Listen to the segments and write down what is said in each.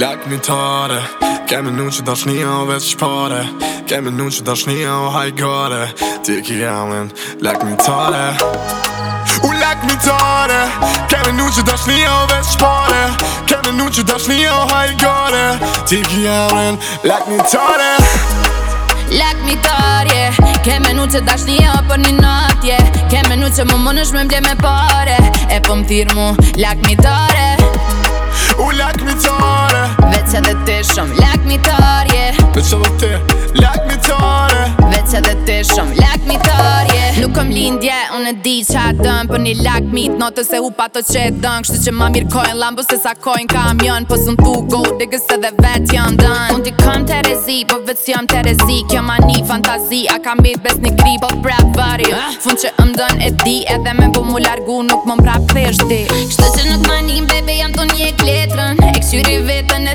Lak një tare Kemi nuk që dash një o veç shpare Kemi nuk që dash një o hajgare Ti ki jamin Lak një tare U lak një tare Kemi nuk që dash një o veç shpare Kemi nuk që dash një o hajgare Ti ki jamin Lak një tare Lak një tare yeah. Kemi nuk që dash një o për një natje yeah. Kemi nuk që më më nësh me mdje me pare E po më thirë mu Lak një tare U lak një tare edhe të shumë Lak mi tarje Veç edhe të Lak mi edhe të shumë Lak mi Nuk kom lindje Unë e di qa dëm Për një lak mi të notë Se u pa të që e dëm Kështu që ma mirë kojnë Lambo se sa kojnë kamion Po së në tu go Digës edhe vet janë dën Unë ti kam të rezi Po vëc jam të rezi Kjo ma një fantazi A kam bit bes një gri Po prap vari eh? Fun që më dënë e di Edhe me bu mu largu Nuk më mprap thesh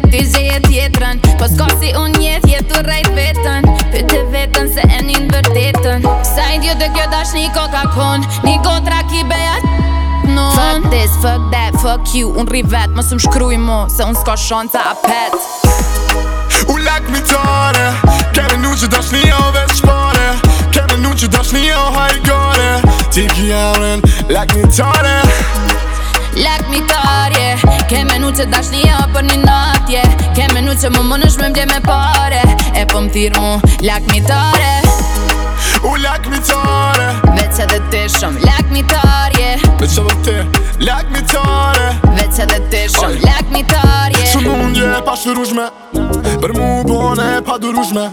në ty zhe e tjetërën Po s'ka si unë jetë jetu rajt vetën Pyte vetën se e një në vërtetën Sa i ndjo dhe kjo dash një ko kon Një ko ki beja të non Fuck this, fuck that, fuck you Unë rri vetë, më së më shkryj mu Se unë s'ka shonë a pet U lak mi tare Kere nuk që dash një ove shpare Kere nuk që dash një ove shpare Kere nuk lak mi tare Lek mi tarje yeah Ke me nu që dash një hapë për një natje yeah Ke me nu që më më nëshë me mdje me pare E po më thirë mu Lek mi tar, U lek mi tar, yeah Me të shumë Lek mi tar, yeah Me që të Lek mi Me të shumë Lek mi tar, yeah Shumë mundje pa e pashërushme Për mu bone e padurushme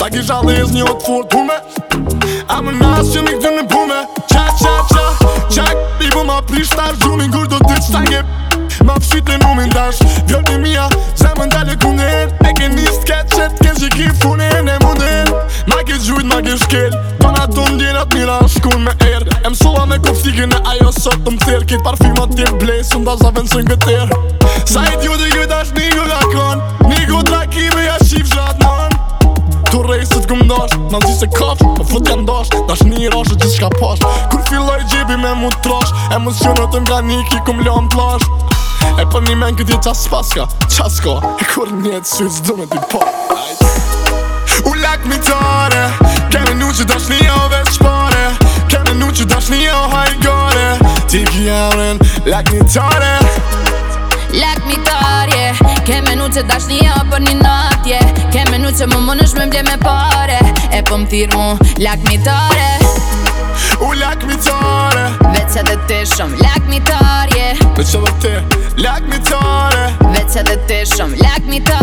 Ta ki zhaliz një otë furt A më nasë që një këtë në pume Qa, qa, qa, qa, qa, qa, Prishtar tash Gjumin kur do t'i qëta ngep Ma pëshit e numin min dash Vjot i mija, më dalje ku në her E ke një s'ket qërt, ke që ki funë her Ne mund her Ma ke gjujt, ma ke shkel Tona të ndjen atë në shkun me er E mësova me kuftikin e ajo sot të më tërë Kitë parfimat t'i blesë Në da zavën sën ngëtër Sa i t'ju t'i gjujt ashtë një ndosh Në nëzi se kafsh, po fut janë ndosh Dash një rashë gjithë shka pash Kur filloj gjibi me mu trash Emocionet nga niki ku lëmë t'lash E për po një men këtë jetë qas paska Qas ka, e kur njetë sy zdo me ti pa U lak mi tare Kene nu që dash një ove shpare Kene nu që dash një ove hajgare Ti kjerën, lak mi tare Lak mi tare që dash një ja për një natje yeah. që më më nësh me mdje me pare E po më thiru lakmitare U lakmitare Veqe dhe të shumë lakmitarje Veqe dhe të lakmitare Veqe dhe të shumë lakmitarje